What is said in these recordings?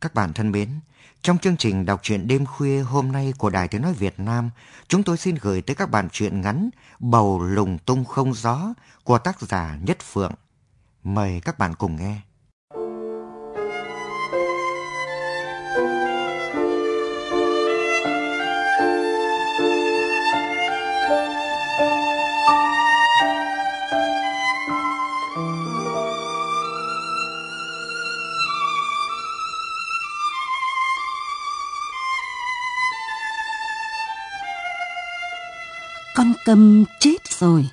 Các bạn thân mến, trong chương trình đọc truyện đêm khuya hôm nay của Đài Tiếng Nói Việt Nam, chúng tôi xin gửi tới các bạn truyện ngắn Bầu lùng tung không gió của tác giả Nhất Phượng. Mời các bạn cùng nghe. Con câm chết rồi.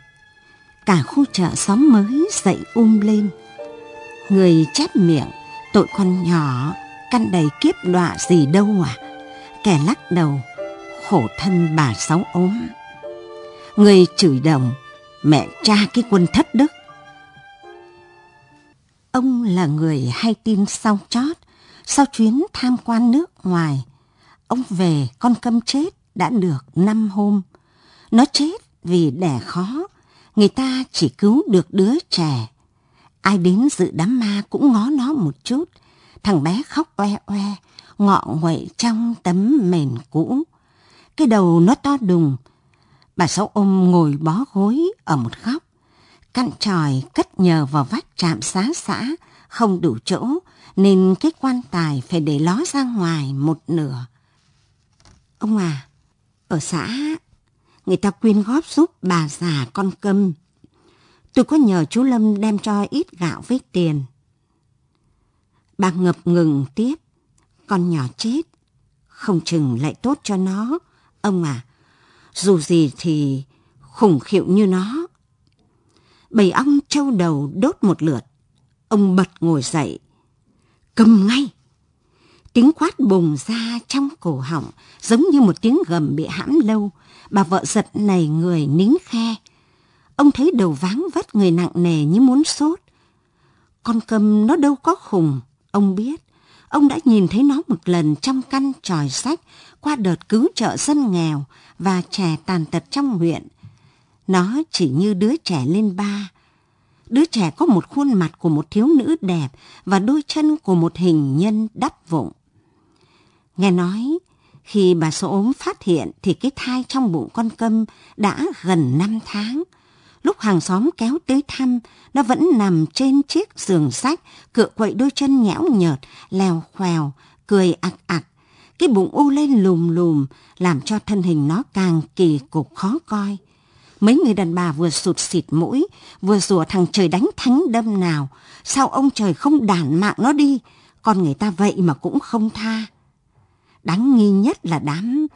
Cả khu chợ xóm mới dậy um lên. Người chép miệng, tội con nhỏ, căn đầy kiếp đọa gì đâu à. Kẻ lắc đầu, khổ thân bà sáu ốm. Người chửi đồng, mẹ cha cái quân thất đức. Ông là người hay tin sau chót, sau chuyến tham quan nước ngoài. Ông về con câm chết đã được năm hôm. Nó chết vì đẻ khó, người ta chỉ cứu được đứa trẻ. Ai đến dự đám ma cũng ngó nó một chút, thằng bé khóc oe oe, ngọ nguậy trong tấm mền cũ. Cái đầu nó to đùng, bà Sáu ôm ngồi bó gối ở một góc. Căn tròi cất nhờ vào vách trạm xá xã, không đủ chỗ, nên cái quan tài phải để ló ra ngoài một nửa. Ông à, ở xã người ta quyên góp giúp bà già con câm. Tôi có nhờ chú Lâm đem cho ít gạo với tiền. Bà ngập ngừng tiếp, con nhỏ chết, không chừng lại tốt cho nó. Ông à, dù gì thì khủng khiệu như nó. Bầy ong trâu đầu đốt một lượt. Ông bật ngồi dậy. Cầm ngay! Tiếng quát bùng ra trong cổ họng, giống như một tiếng gầm bị hãm lâu. Bà vợ giật nảy người nín khe. Ông thấy đầu váng vất người nặng nề như muốn sốt. Con cầm nó đâu có khùng, ông biết. Ông đã nhìn thấy nó một lần trong căn tròi sách qua đợt cứu trợ dân nghèo và trẻ tàn tật trong huyện. Nó chỉ như đứa trẻ lên ba. Đứa trẻ có một khuôn mặt của một thiếu nữ đẹp và đôi chân của một hình nhân đắp vụng. Nghe nói, khi bà số ốm phát hiện thì cái thai trong bụng con câm đã gần 5 tháng. Lúc hàng xóm kéo tới thăm, nó vẫn nằm trên chiếc giường sách, cựa quậy đôi chân nhẽo nhợt, lèo khoèo, cười ạc ạc. Cái bụng u lên lùm lùm, làm cho thân hình nó càng kỳ cục khó coi. Mấy người đàn bà vừa sụt xịt mũi, vừa rủa thằng trời đánh thánh đâm nào. Sao ông trời không đàn mạng nó đi, con người ta vậy mà cũng không tha. Đáng nghi nhất là đám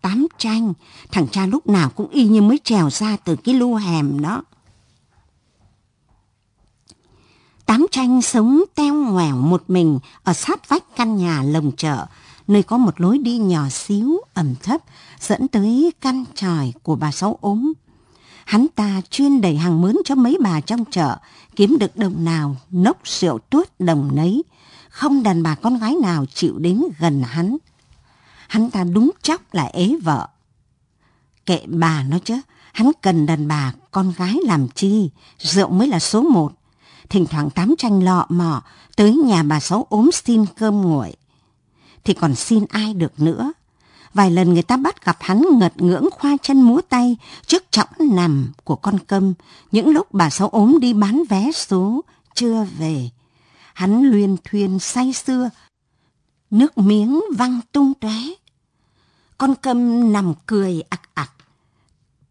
tám tranh, thằng cha lúc nào cũng y như mới trèo ra từ cái lu hèm đó. Tám tranh sống teo ngoẻo một mình ở sát vách căn nhà lồng chợ, nơi có một lối đi nhỏ xíu, ẩm thấp, dẫn tới căn tròi của bà Sáu ốm. Hắn ta chuyên đẩy hàng mướn cho mấy bà trong chợ, kiếm được đồng nào, nốc rượu tuốt đồng nấy. Không đàn bà con gái nào chịu đến gần hắn hắn ta đúng chóc là ế vợ. Kệ bà nó chứ, hắn cần đàn bà, con gái làm chi, rượu mới là số một. Thỉnh thoảng tám tranh lọ mò tới nhà bà Sáu ốm xin cơm nguội. Thì còn xin ai được nữa. Vài lần người ta bắt gặp hắn ngật ngưỡng khoa chân múa tay trước trọng nằm của con câm những lúc bà Sáu ốm đi bán vé số, chưa về. Hắn luyên thuyên say xưa, nước miếng văng tung tóe con câm nằm cười ặc ặc.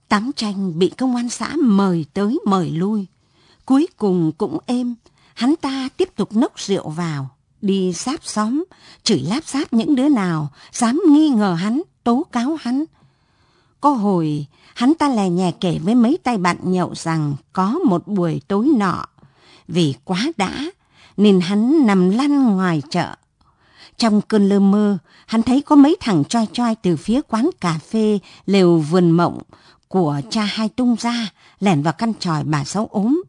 Tám tranh bị công an xã mời tới mời lui. Cuối cùng cũng êm, hắn ta tiếp tục nốc rượu vào, đi sáp xóm, chửi láp sáp những đứa nào dám nghi ngờ hắn, tố cáo hắn. Có hồi, hắn ta lè nhè kể với mấy tay bạn nhậu rằng có một buổi tối nọ, vì quá đã, nên hắn nằm lăn ngoài chợ. Trong cơn lơ mơ, hắn thấy có mấy thằng choi choi từ phía quán cà phê lều vườn mộng của cha hai tung ra, lẻn vào căn tròi bà sáu ốm.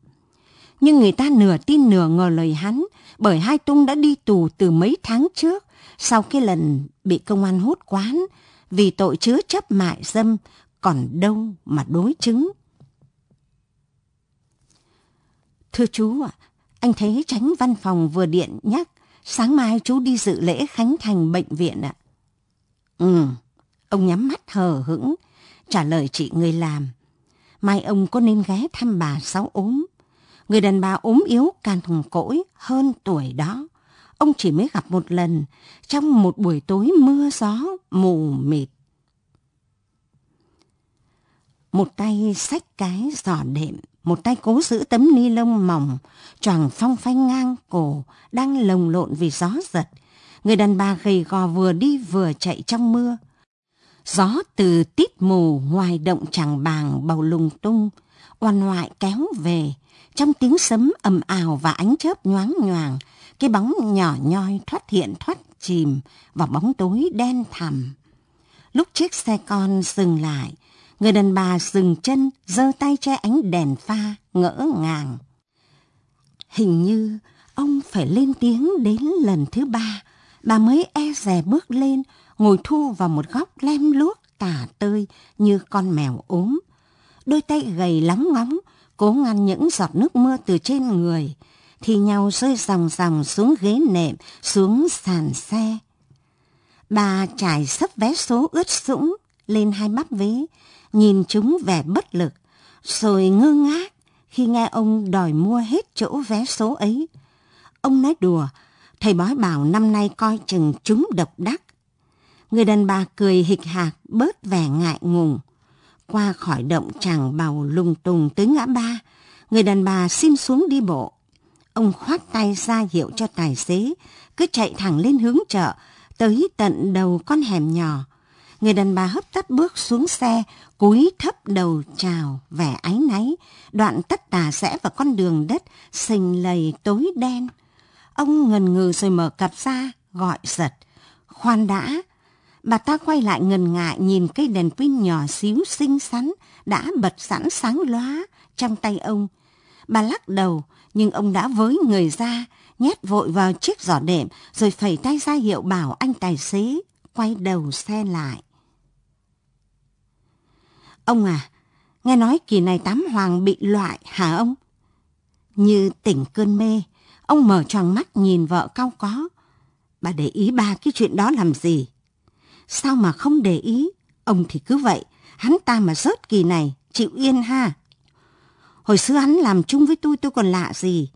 Nhưng người ta nửa tin nửa ngờ lời hắn, bởi hai tung đã đi tù từ mấy tháng trước, sau cái lần bị công an hốt quán, vì tội chứa chấp mại dâm, còn đâu mà đối chứng. Thưa chú ạ, anh thấy tránh văn phòng vừa điện nhắc sáng mai chú đi dự lễ khánh thành bệnh viện ạ. Ừ, ông nhắm mắt hờ hững, trả lời chị người làm. Mai ông có nên ghé thăm bà Sáu ốm. Người đàn bà ốm yếu càng thùng cỗi hơn tuổi đó. Ông chỉ mới gặp một lần trong một buổi tối mưa gió mù mịt. Một tay xách cái giỏ đệm, một tay cố giữ tấm ni lông mỏng, choàng phong phanh ngang cổ, đang lồng lộn vì gió giật. Người đàn bà gầy gò vừa đi vừa chạy trong mưa. Gió từ tít mù ngoài động chẳng bàng bầu lùng tung, oan ngoại kéo về, trong tiếng sấm ầm ào và ánh chớp nhoáng nhoàng, cái bóng nhỏ nhoi thoát hiện thoát chìm vào bóng tối đen thẳm. Lúc chiếc xe con dừng lại, người đàn bà dừng chân, giơ tay che ánh đèn pha, ngỡ ngàng. Hình như ông phải lên tiếng đến lần thứ ba, bà mới e rè bước lên, ngồi thu vào một góc lem luốc tả tơi như con mèo ốm. Đôi tay gầy lóng ngóng, cố ngăn những giọt nước mưa từ trên người, thì nhau rơi ròng ròng xuống ghế nệm, xuống sàn xe. Bà trải sấp vé số ướt sũng lên hai bắp vế, nhìn chúng vẻ bất lực, rồi ngơ ngác khi nghe ông đòi mua hết chỗ vé số ấy. Ông nói đùa, thầy bói bảo năm nay coi chừng chúng độc đắc. Người đàn bà cười hịch hạc, bớt vẻ ngại ngùng. Qua khỏi động chàng bào lung tung tới ngã ba, người đàn bà xin xuống đi bộ. Ông khoát tay ra hiệu cho tài xế, cứ chạy thẳng lên hướng chợ, tới tận đầu con hẻm nhỏ. Người đàn bà hấp tấp bước xuống xe, cúi thấp đầu chào, vẻ áy náy, đoạn tất tà rẽ vào con đường đất, sình lầy tối đen. Ông ngần ngừ rồi mở cặp ra, gọi giật. Khoan đã, bà ta quay lại ngần ngại nhìn cây đèn pin nhỏ xíu xinh xắn đã bật sẵn sáng lóa trong tay ông. Bà lắc đầu, nhưng ông đã với người ra, nhét vội vào chiếc giỏ đệm rồi phẩy tay ra hiệu bảo anh tài xế quay đầu xe lại. Ông à, nghe nói kỳ này tám hoàng bị loại hả ông? Như tỉnh cơn mê, ông mở tròn mắt nhìn vợ cau có. Bà để ý ba cái chuyện đó làm gì? Sao mà không để ý? Ông thì cứ vậy, hắn ta mà rớt kỳ này, chịu yên ha. Hồi xưa hắn làm chung với tôi tôi còn lạ gì.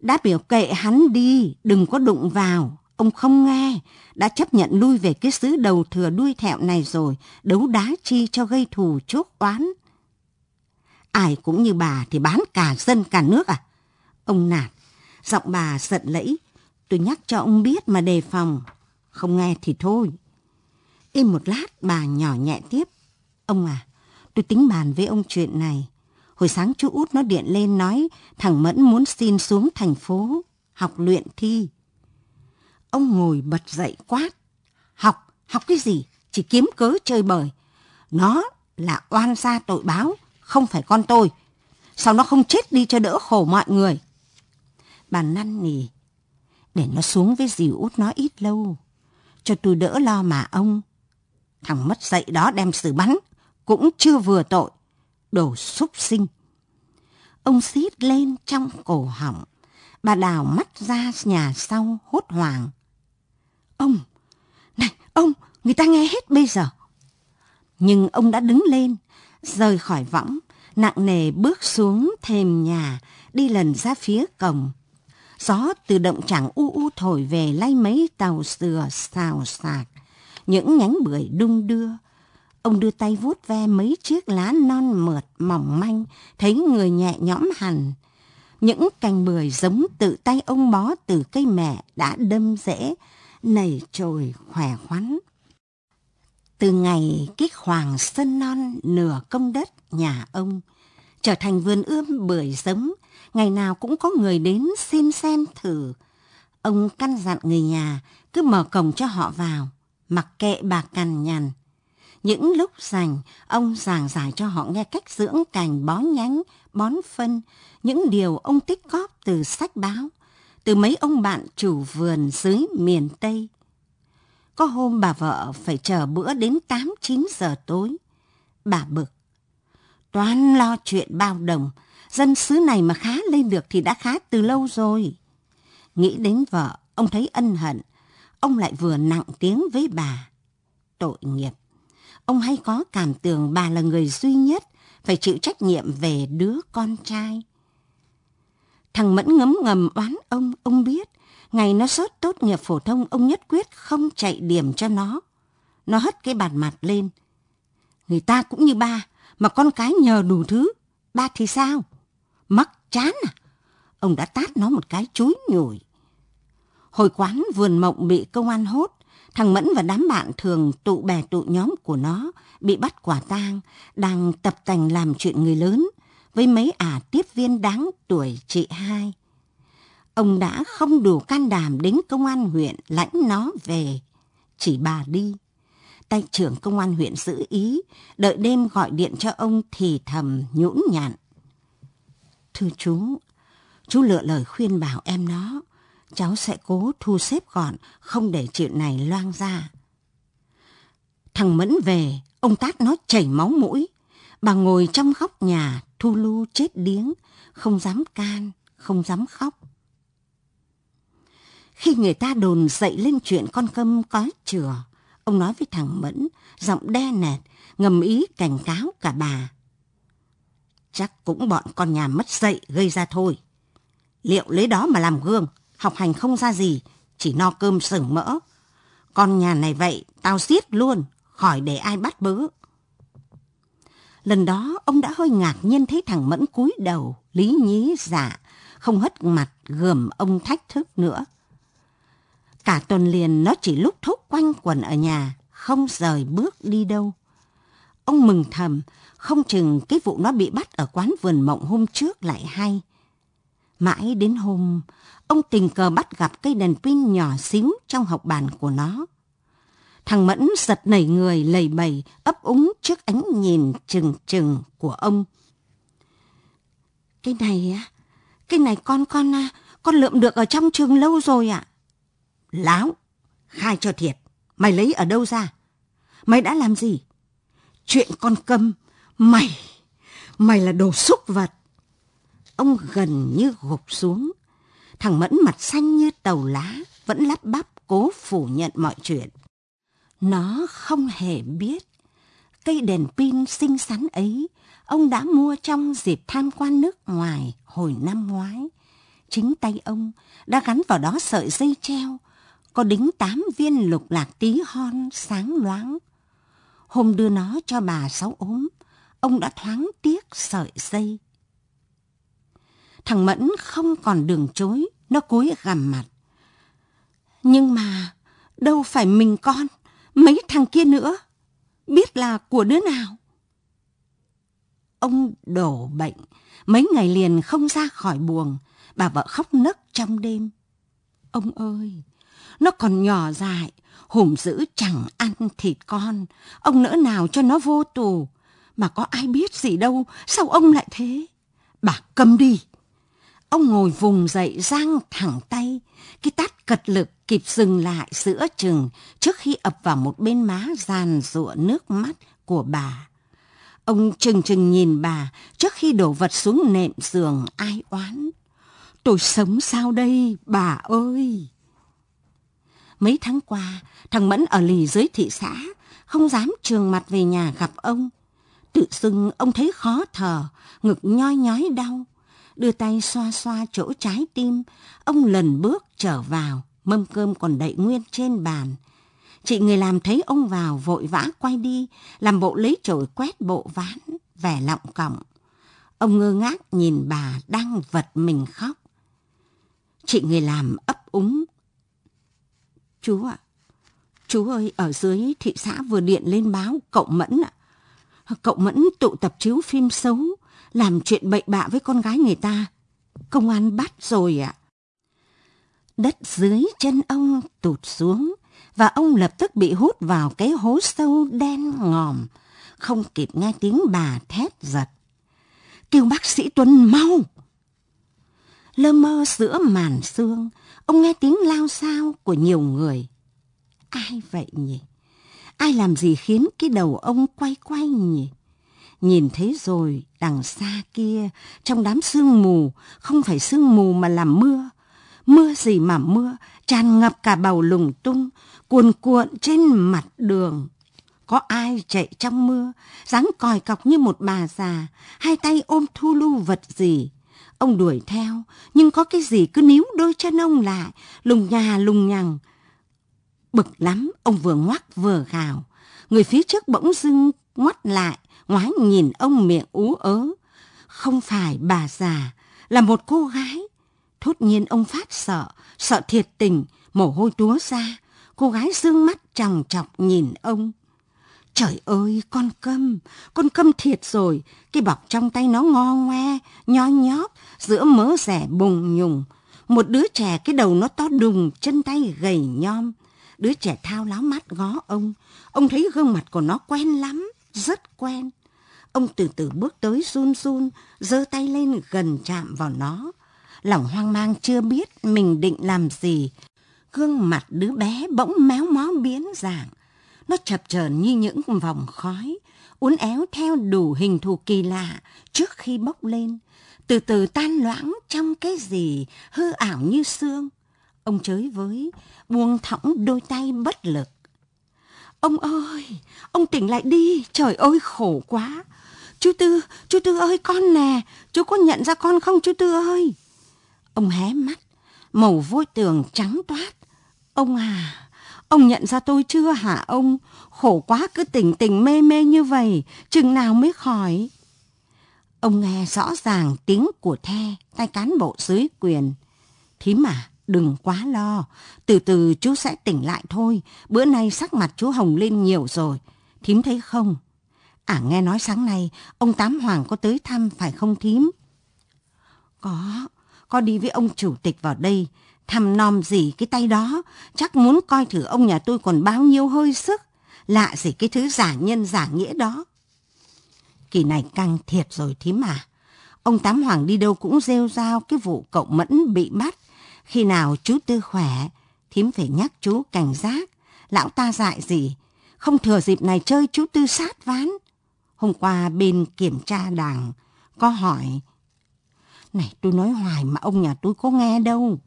Đã biểu kệ hắn đi, đừng có đụng vào. Ông không nghe, đã chấp nhận lui về cái xứ đầu thừa đuôi thẹo này rồi, đấu đá chi cho gây thù chốt oán. Ai cũng như bà thì bán cả dân cả nước à? Ông nạt, giọng bà giận lẫy. Tôi nhắc cho ông biết mà đề phòng. Không nghe thì thôi. Im một lát bà nhỏ nhẹ tiếp. Ông à, tôi tính bàn với ông chuyện này. Hồi sáng chú út nó điện lên nói thằng Mẫn muốn xin xuống thành phố học luyện thi. Ông ngồi bật dậy quát. Học, học cái gì? Chỉ kiếm cớ chơi bời. Nó là oan gia tội báo, không phải con tôi. Sao nó không chết đi cho đỡ khổ mọi người? Bà năn nỉ, để nó xuống với dì út nó ít lâu. Cho tôi đỡ lo mà ông. Thằng mất dậy đó đem xử bắn, cũng chưa vừa tội đồ súc sinh. Ông xít lên trong cổ họng, bà đào mắt ra nhà sau hốt hoảng. Ông, này ông, người ta nghe hết bây giờ. Nhưng ông đã đứng lên, rời khỏi võng, nặng nề bước xuống thềm nhà, đi lần ra phía cổng. Gió từ động chẳng u u thổi về lay mấy tàu sừa xào xạc. Những nhánh bưởi đung đưa, Ông đưa tay vuốt ve mấy chiếc lá non mượt mỏng manh, thấy người nhẹ nhõm hẳn. Những cành bưởi giống tự tay ông bó từ cây mẹ đã đâm rễ, nảy trồi khỏe khoắn. Từ ngày kích hoàng sân non nửa công đất nhà ông, trở thành vườn ươm bưởi giống, ngày nào cũng có người đến xin xem thử. Ông căn dặn người nhà cứ mở cổng cho họ vào, mặc kệ bà cằn nhằn. Những lúc rảnh, ông giảng giải cho họ nghe cách dưỡng cành bó nhánh, bón phân, những điều ông tích góp từ sách báo, từ mấy ông bạn chủ vườn dưới miền Tây. Có hôm bà vợ phải chờ bữa đến 8-9 giờ tối. Bà bực. Toán lo chuyện bao đồng, dân xứ này mà khá lên được thì đã khá từ lâu rồi. Nghĩ đến vợ, ông thấy ân hận, ông lại vừa nặng tiếng với bà. Tội nghiệp. Ông hay có cảm tưởng bà là người duy nhất phải chịu trách nhiệm về đứa con trai. Thằng Mẫn ngấm ngầm oán ông, ông biết. Ngày nó sốt tốt nghiệp phổ thông, ông nhất quyết không chạy điểm cho nó. Nó hất cái bàn mặt lên. Người ta cũng như ba, mà con cái nhờ đủ thứ. Ba thì sao? Mắc chán à? Ông đã tát nó một cái chúi nhủi. Hồi quán vườn mộng bị công an hốt, thằng Mẫn và đám bạn thường tụ bè tụ nhóm của nó bị bắt quả tang, đang tập tành làm chuyện người lớn với mấy ả tiếp viên đáng tuổi chị hai. Ông đã không đủ can đảm đến công an huyện lãnh nó về, chỉ bà đi. Tay trưởng công an huyện giữ ý, đợi đêm gọi điện cho ông thì thầm nhũn nhặn. Thưa chú, chú lựa lời khuyên bảo em nó, cháu sẽ cố thu xếp gọn, không để chuyện này loang ra. Thằng Mẫn về, ông tát nó chảy máu mũi. Bà ngồi trong góc nhà, thu lu chết điếng, không dám can, không dám khóc. Khi người ta đồn dậy lên chuyện con câm có chừa, ông nói với thằng Mẫn, giọng đe nẹt, ngầm ý cảnh cáo cả bà. Chắc cũng bọn con nhà mất dậy gây ra thôi. Liệu lấy đó mà làm gương, học hành không ra gì, chỉ no cơm sừng mỡ. Con nhà này vậy, tao giết luôn, khỏi để ai bắt bớ. Lần đó ông đã hơi ngạc nhiên thấy thằng Mẫn cúi đầu, lý nhí dạ, không hất mặt gườm ông thách thức nữa. Cả tuần liền nó chỉ lúc thúc quanh quần ở nhà, không rời bước đi đâu. Ông mừng thầm, không chừng cái vụ nó bị bắt ở quán vườn mộng hôm trước lại hay. Mãi đến hôm, ông tình cờ bắt gặp cây đèn pin nhỏ xíu trong học bàn của nó. Thằng Mẫn giật nảy người lầy bầy, ấp úng trước ánh nhìn trừng trừng của ông. Cái này á, cái này con con à, con lượm được ở trong trường lâu rồi ạ. À? Láo, khai cho thiệt, mày lấy ở đâu ra? Mày đã làm gì? Chuyện con câm, mày, mày là đồ xúc vật. Ông gần như gục xuống. Thằng Mẫn mặt xanh như tàu lá, vẫn lắp bắp cố phủ nhận mọi chuyện. Nó không hề biết. Cây đèn pin xinh xắn ấy, ông đã mua trong dịp tham quan nước ngoài hồi năm ngoái. Chính tay ông đã gắn vào đó sợi dây treo, có đính tám viên lục lạc tí hon sáng loáng. Hôm đưa nó cho bà sáu ốm, ông đã thoáng tiếc sợi dây. Thằng Mẫn không còn đường chối, nó cúi gằm mặt. Nhưng mà, đâu phải mình con mấy thằng kia nữa, biết là của đứa nào. Ông đổ bệnh, mấy ngày liền không ra khỏi buồng, bà vợ khóc nấc trong đêm. Ông ơi, nó còn nhỏ dại, hùm dữ chẳng ăn thịt con, ông nỡ nào cho nó vô tù, mà có ai biết gì đâu, sao ông lại thế? Bà cầm đi. Ông ngồi vùng dậy giang thẳng tay, cái tát cật lực kịp dừng lại giữa chừng trước khi ập vào một bên má giàn rụa nước mắt của bà. Ông chừng chừng nhìn bà trước khi đổ vật xuống nệm giường ai oán. Tôi sống sao đây, bà ơi? Mấy tháng qua, thằng Mẫn ở lì dưới thị xã, không dám trường mặt về nhà gặp ông. Tự dưng ông thấy khó thở, ngực nhoi nhói đau đưa tay xoa xoa chỗ trái tim, ông lần bước trở vào, mâm cơm còn đậy nguyên trên bàn. Chị người làm thấy ông vào vội vã quay đi, làm bộ lấy chổi quét bộ ván, vẻ lọng cọng. Ông ngơ ngác nhìn bà đang vật mình khóc. Chị người làm ấp úng. Chú ạ, chú ơi, ở dưới thị xã vừa điện lên báo cậu Mẫn ạ. Cậu Mẫn tụ tập chiếu phim xấu, làm chuyện bậy bạ với con gái người ta. Công an bắt rồi ạ. Đất dưới chân ông tụt xuống và ông lập tức bị hút vào cái hố sâu đen ngòm, không kịp nghe tiếng bà thét giật. Kêu bác sĩ Tuấn mau! Lơ mơ giữa màn sương, ông nghe tiếng lao sao của nhiều người. Ai vậy nhỉ? Ai làm gì khiến cái đầu ông quay quay nhỉ? Nhìn thấy rồi đằng xa kia trong đám sương mù không phải sương mù mà là mưa Mưa gì mà mưa, tràn ngập cả bầu lùng tung, cuồn cuộn trên mặt đường. Có ai chạy trong mưa, dáng còi cọc như một bà già, hai tay ôm thu lưu vật gì. Ông đuổi theo, nhưng có cái gì cứ níu đôi chân ông lại, lùng nhà lùng nhằng. Bực lắm, ông vừa ngoắc vừa gào. Người phía trước bỗng dưng ngoắt lại, ngoái nhìn ông miệng ú ớ. Không phải bà già, là một cô gái. Thốt nhiên ông phát sợ, sợ thiệt tình, mồ hôi túa ra. Cô gái dương mắt tròng trọc nhìn ông. Trời ơi, con câm, con câm thiệt rồi. Cái bọc trong tay nó ngo ngoe, nho nhóp, giữa mớ rẻ bùng nhùng. Một đứa trẻ cái đầu nó to đùng, chân tay gầy nhom. Đứa trẻ thao láo mắt ngó ông. Ông thấy gương mặt của nó quen lắm, rất quen. Ông từ từ bước tới run run, giơ tay lên gần chạm vào nó. Lòng hoang mang chưa biết mình định làm gì. Gương mặt đứa bé bỗng méo mó biến dạng. Nó chập chờn như những vòng khói, uốn éo theo đủ hình thù kỳ lạ trước khi bốc lên, từ từ tan loãng trong cái gì hư ảo như xương. Ông chới với, buông thõng đôi tay bất lực. Ông ơi, ông tỉnh lại đi, trời ơi khổ quá. Chú Tư, chú Tư ơi con nè, chú có nhận ra con không chú Tư ơi? Ông hé mắt, màu vôi tường trắng toát. Ông à, Ông nhận ra tôi chưa hả ông? Khổ quá cứ tỉnh tỉnh mê mê như vậy, chừng nào mới khỏi? Ông nghe rõ ràng tiếng của the, tay cán bộ dưới quyền. Thím à, đừng quá lo, từ từ chú sẽ tỉnh lại thôi. Bữa nay sắc mặt chú hồng lên nhiều rồi, thím thấy không? À nghe nói sáng nay, ông Tám Hoàng có tới thăm phải không thím? Có, có đi với ông chủ tịch vào đây, thăm nom gì cái tay đó, chắc muốn coi thử ông nhà tôi còn bao nhiêu hơi sức. Lạ gì cái thứ giả nhân giả nghĩa đó. Kỳ này căng thiệt rồi thím à. Ông Tám Hoàng đi đâu cũng rêu rao cái vụ cậu Mẫn bị bắt. Khi nào chú Tư khỏe, thím phải nhắc chú cảnh giác. Lão ta dại gì, không thừa dịp này chơi chú Tư sát ván. Hôm qua bên kiểm tra đảng có hỏi. Này tôi nói hoài mà ông nhà tôi có nghe đâu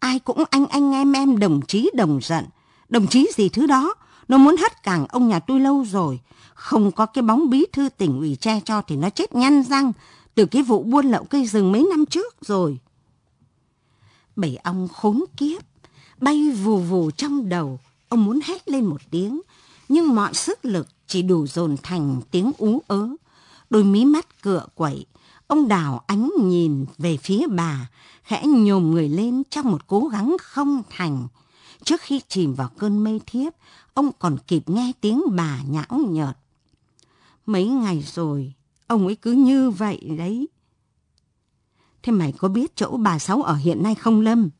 ai cũng anh anh em em đồng chí đồng giận. Đồng chí gì thứ đó, nó muốn hất cẳng ông nhà tôi lâu rồi. Không có cái bóng bí thư tỉnh ủy che cho thì nó chết nhăn răng từ cái vụ buôn lậu cây rừng mấy năm trước rồi. Bảy ông khốn kiếp, bay vù vù trong đầu, ông muốn hét lên một tiếng, nhưng mọi sức lực chỉ đủ dồn thành tiếng ú ớ. Đôi mí mắt cựa quậy, ông đào ánh nhìn về phía bà, khẽ nhồm người lên trong một cố gắng không thành. Trước khi chìm vào cơn mê thiếp, ông còn kịp nghe tiếng bà nhão nhợt. Mấy ngày rồi, ông ấy cứ như vậy đấy. Thế mày có biết chỗ bà Sáu ở hiện nay không Lâm?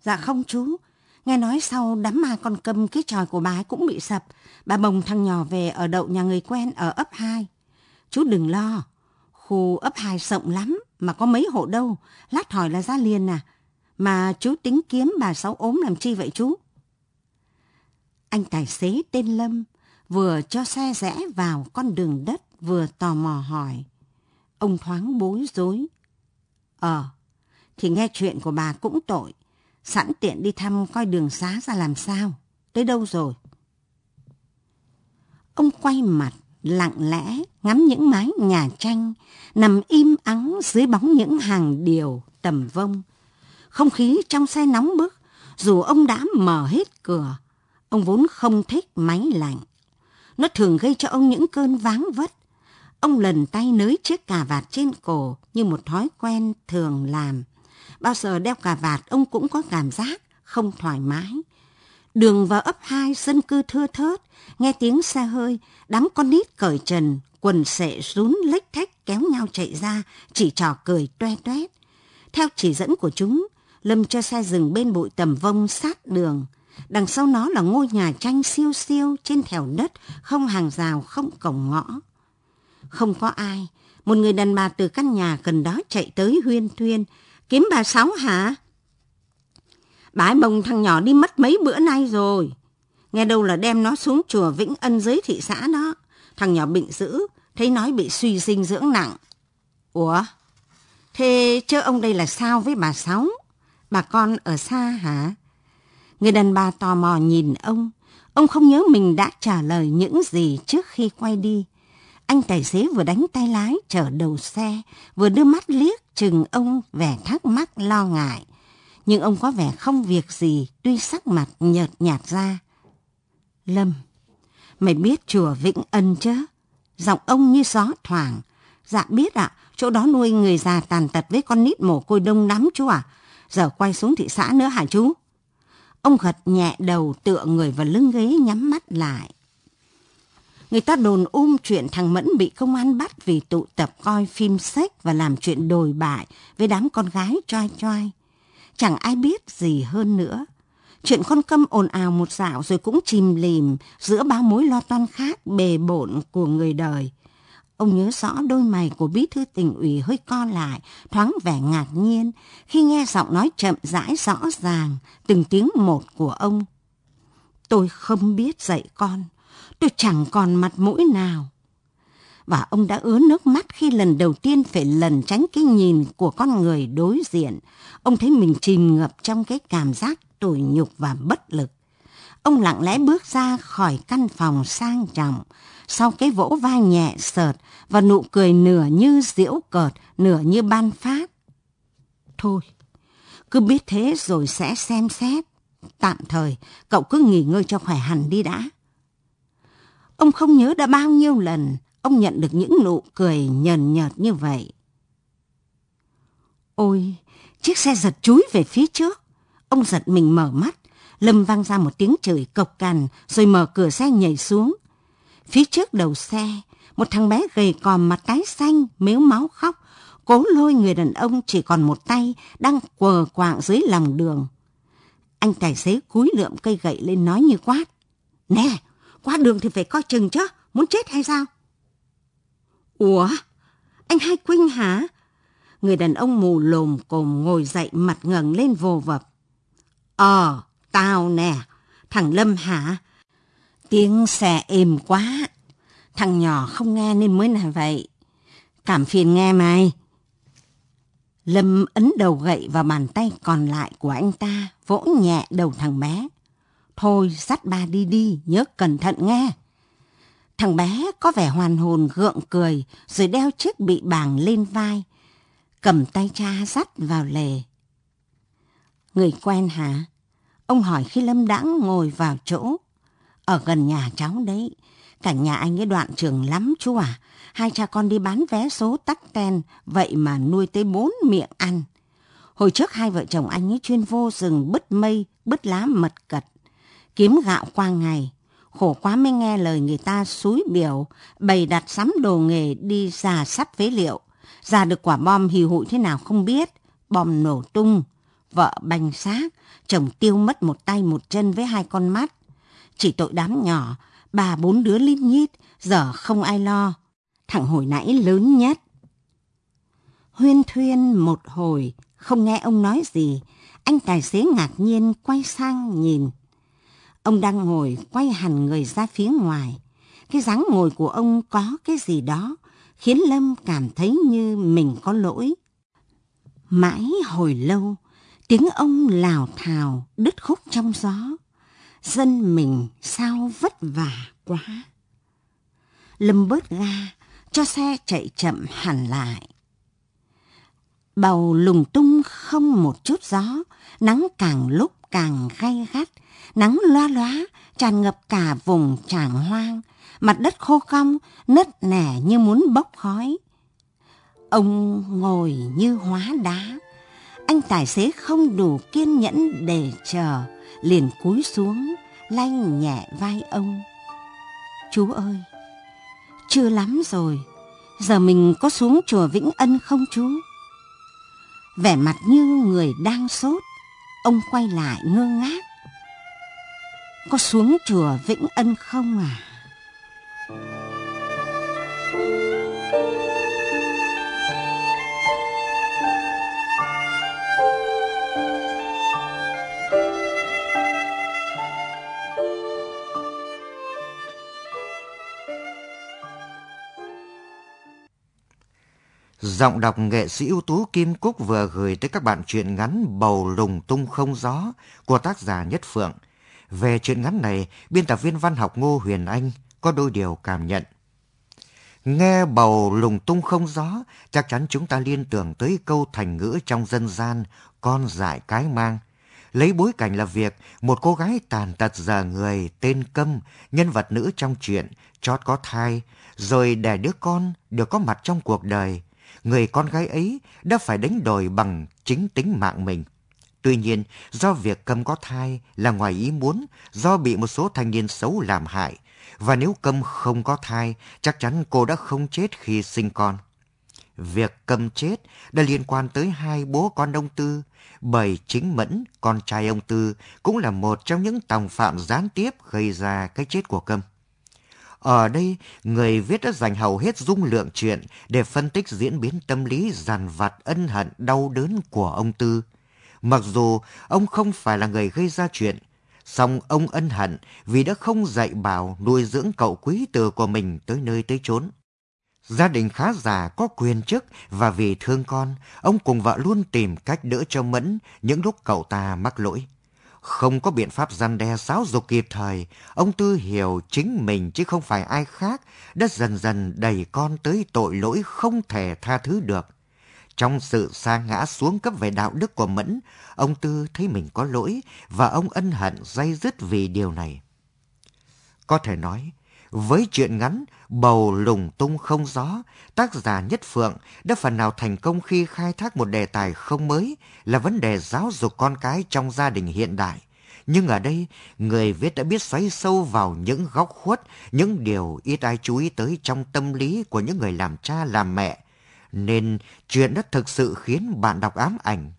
Dạ không chú. Nghe nói sau đám ma con câm cái tròi của bà ấy cũng bị sập. Bà bồng thằng nhỏ về ở đậu nhà người quen ở ấp 2. Chú đừng lo. Khu ấp 2 rộng lắm mà có mấy hộ đâu, lát hỏi là ra liền à. Mà chú tính kiếm bà Sáu ốm làm chi vậy chú? Anh tài xế tên Lâm vừa cho xe rẽ vào con đường đất vừa tò mò hỏi. Ông thoáng bối rối. Ờ, thì nghe chuyện của bà cũng tội. Sẵn tiện đi thăm coi đường xá ra làm sao. Tới đâu rồi? Ông quay mặt lặng lẽ ngắm những mái nhà tranh nằm im ắng dưới bóng những hàng điều tầm vông. Không khí trong xe nóng bức, dù ông đã mở hết cửa, ông vốn không thích máy lạnh. Nó thường gây cho ông những cơn váng vất. Ông lần tay nới chiếc cà vạt trên cổ như một thói quen thường làm. Bao giờ đeo cà vạt ông cũng có cảm giác không thoải mái. Đường vào ấp hai dân cư thưa thớt, nghe tiếng xe hơi, đám con nít cởi trần, quần sệ rún lếch thách kéo nhau chạy ra, chỉ trò cười toe toét. Theo chỉ dẫn của chúng, Lâm cho xe dừng bên bụi tầm vông sát đường. Đằng sau nó là ngôi nhà tranh siêu siêu trên thèo đất, không hàng rào, không cổng ngõ. Không có ai, một người đàn bà từ căn nhà gần đó chạy tới huyên thuyên. Kiếm bà Sáu hả? bãi bồng thằng nhỏ đi mất mấy bữa nay rồi. Nghe đâu là đem nó xuống chùa Vĩnh Ân dưới thị xã đó. Thằng nhỏ bệnh dữ, thấy nói bị suy dinh dưỡng nặng. Ủa? Thế chứ ông đây là sao với bà Sáu? Bà con ở xa hả? Người đàn bà tò mò nhìn ông. Ông không nhớ mình đã trả lời những gì trước khi quay đi. Anh tài xế vừa đánh tay lái chở đầu xe, vừa đưa mắt liếc chừng ông vẻ thắc mắc lo ngại. Nhưng ông có vẻ không việc gì, tuy sắc mặt nhợt nhạt ra. Lâm, mày biết chùa Vĩnh Ân chứ? Giọng ông như gió thoảng. Dạ biết ạ, chỗ đó nuôi người già tàn tật với con nít mồ côi đông lắm chú ạ. Giờ quay xuống thị xã nữa hả chú? Ông gật nhẹ đầu tựa người vào lưng ghế nhắm mắt lại. Người ta đồn um chuyện thằng Mẫn bị công an bắt vì tụ tập coi phim sách và làm chuyện đồi bại với đám con gái choai choai. Chẳng ai biết gì hơn nữa. Chuyện con câm ồn ào một dạo rồi cũng chìm lìm giữa bao mối lo toan khác bề bộn của người đời. Ông nhớ rõ đôi mày của bí thư tỉnh ủy hơi co lại, thoáng vẻ ngạc nhiên khi nghe giọng nói chậm rãi rõ ràng, từng tiếng một của ông. Tôi không biết dạy con, tôi chẳng còn mặt mũi nào. Và ông đã ứa nước mắt khi lần đầu tiên phải lần tránh cái nhìn của con người đối diện. Ông thấy mình chìm ngập trong cái cảm giác tủi nhục và bất lực. Ông lặng lẽ bước ra khỏi căn phòng sang trọng, sau cái vỗ vai nhẹ sợt và nụ cười nửa như diễu cợt, nửa như ban phát. Thôi, cứ biết thế rồi sẽ xem xét. Tạm thời, cậu cứ nghỉ ngơi cho khỏe hẳn đi đã. Ông không nhớ đã bao nhiêu lần ông nhận được những nụ cười nhờn nhợt như vậy. Ôi, chiếc xe giật chúi về phía trước. Ông giật mình mở mắt, Lâm vang ra một tiếng chửi cộc cằn rồi mở cửa xe nhảy xuống. Phía trước đầu xe, một thằng bé gầy còm mặt tái xanh, mếu máu khóc, cố lôi người đàn ông chỉ còn một tay đang quờ quạng dưới lòng đường. Anh tài xế cúi lượm cây gậy lên nói như quát. Nè, qua đường thì phải coi chừng chứ, muốn chết hay sao? Ủa, anh Hai Quynh hả? Người đàn ông mù lồm cồm ngồi dậy mặt ngẩng lên vồ vập. Ờ, tao nè, thằng Lâm hả? Tiếng xe êm quá. Thằng nhỏ không nghe nên mới là vậy. Cảm phiền nghe mày. Lâm ấn đầu gậy vào bàn tay còn lại của anh ta, vỗ nhẹ đầu thằng bé. Thôi, dắt ba đi đi, nhớ cẩn thận nghe. Thằng bé có vẻ hoàn hồn gượng cười, rồi đeo chiếc bị bàng lên vai, cầm tay cha dắt vào lề. Người quen hả? Ông hỏi khi Lâm đãng ngồi vào chỗ. Ở gần nhà cháu đấy. Cả nhà anh ấy đoạn trường lắm chú à. Hai cha con đi bán vé số tắc ten, vậy mà nuôi tới bốn miệng ăn. Hồi trước hai vợ chồng anh ấy chuyên vô rừng bứt mây, bứt lá mật cật. Kiếm gạo qua ngày. Khổ quá mới nghe lời người ta xúi biểu, bày đặt sắm đồ nghề đi giả sắt phế liệu. Ra được quả bom hì hụi thế nào không biết. Bom nổ tung, vợ bành xác, chồng tiêu mất một tay một chân với hai con mắt. Chỉ tội đám nhỏ, bà bốn đứa lít nhít, giờ không ai lo. Thằng hồi nãy lớn nhất. Huyên thuyên một hồi, không nghe ông nói gì, anh tài xế ngạc nhiên quay sang nhìn. Ông đang ngồi quay hẳn người ra phía ngoài. Cái dáng ngồi của ông có cái gì đó khiến Lâm cảm thấy như mình có lỗi. Mãi hồi lâu, tiếng ông lào thào đứt khúc trong gió dân mình sao vất vả quá. Lâm bớt ga, cho xe chạy chậm hẳn lại. Bầu lùng tung không một chút gió, nắng càng lúc càng gay gắt, nắng loa loá tràn ngập cả vùng tràng hoang, mặt đất khô cong, nứt nẻ như muốn bốc khói. Ông ngồi như hóa đá, anh tài xế không đủ kiên nhẫn để chờ, liền cúi xuống, lanh nhẹ vai ông. Chú ơi, chưa lắm rồi, giờ mình có xuống chùa Vĩnh Ân không chú? Vẻ mặt như người đang sốt, ông quay lại ngơ ngác. Có xuống chùa Vĩnh Ân không à? Giọng đọc nghệ sĩ ưu tú Kim Cúc vừa gửi tới các bạn truyện ngắn Bầu lùng tung không gió của tác giả Nhất Phượng. Về truyện ngắn này, biên tập viên văn học Ngô Huyền Anh có đôi điều cảm nhận. Nghe bầu lùng tung không gió, chắc chắn chúng ta liên tưởng tới câu thành ngữ trong dân gian, con dại cái mang. Lấy bối cảnh là việc một cô gái tàn tật giờ người tên Câm, nhân vật nữ trong chuyện, chót có thai, rồi đẻ đứa con được có mặt trong cuộc đời. Người con gái ấy đã phải đánh đổi bằng chính tính mạng mình. Tuy nhiên, do việc Câm có thai là ngoài ý muốn, do bị một số thanh niên xấu làm hại, và nếu Câm không có thai, chắc chắn cô đã không chết khi sinh con. Việc Câm chết đã liên quan tới hai bố con ông Tư, bởi chính Mẫn, con trai ông Tư, cũng là một trong những tòng phạm gián tiếp gây ra cái chết của Câm. Ở đây, người viết đã dành hầu hết dung lượng chuyện để phân tích diễn biến tâm lý giàn vặt ân hận đau đớn của ông Tư. Mặc dù ông không phải là người gây ra chuyện, song ông ân hận vì đã không dạy bảo nuôi dưỡng cậu quý tử của mình tới nơi tới chốn. Gia đình khá giả có quyền chức và vì thương con, ông cùng vợ luôn tìm cách đỡ cho Mẫn những lúc cậu ta mắc lỗi. Không có biện pháp răn đe giáo dục kịp thời, ông Tư hiểu chính mình chứ không phải ai khác đã dần dần đẩy con tới tội lỗi không thể tha thứ được. Trong sự sa ngã xuống cấp về đạo đức của Mẫn, ông Tư thấy mình có lỗi và ông ân hận dây dứt vì điều này. Có thể nói, với chuyện ngắn Bầu lùng tung không gió, tác giả Nhất Phượng đã phần nào thành công khi khai thác một đề tài không mới là vấn đề giáo dục con cái trong gia đình hiện đại. Nhưng ở đây, người viết đã biết xoáy sâu vào những góc khuất, những điều ít ai chú ý tới trong tâm lý của những người làm cha làm mẹ. Nên chuyện đã thực sự khiến bạn đọc ám ảnh.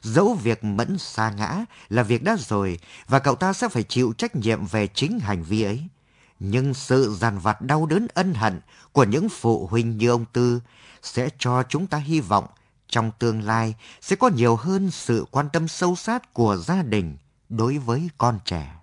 Dẫu việc mẫn xa ngã là việc đã rồi và cậu ta sẽ phải chịu trách nhiệm về chính hành vi ấy. Nhưng sự giàn vặt đau đớn ân hận của những phụ huynh như ông Tư sẽ cho chúng ta hy vọng trong tương lai sẽ có nhiều hơn sự quan tâm sâu sát của gia đình đối với con trẻ.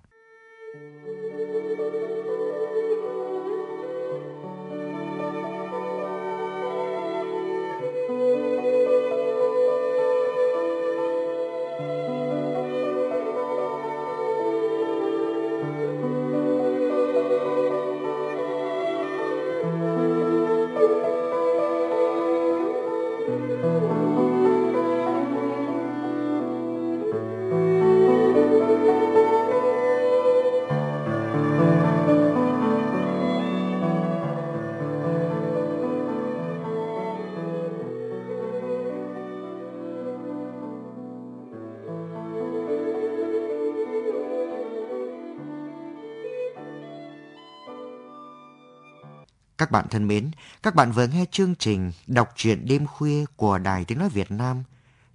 Các bạn thân mến, các bạn vừa nghe chương trình Đọc truyện đêm khuya của Đài Tiếng Nói Việt Nam.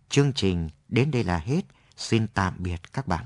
Chương trình đến đây là hết. Xin tạm biệt các bạn.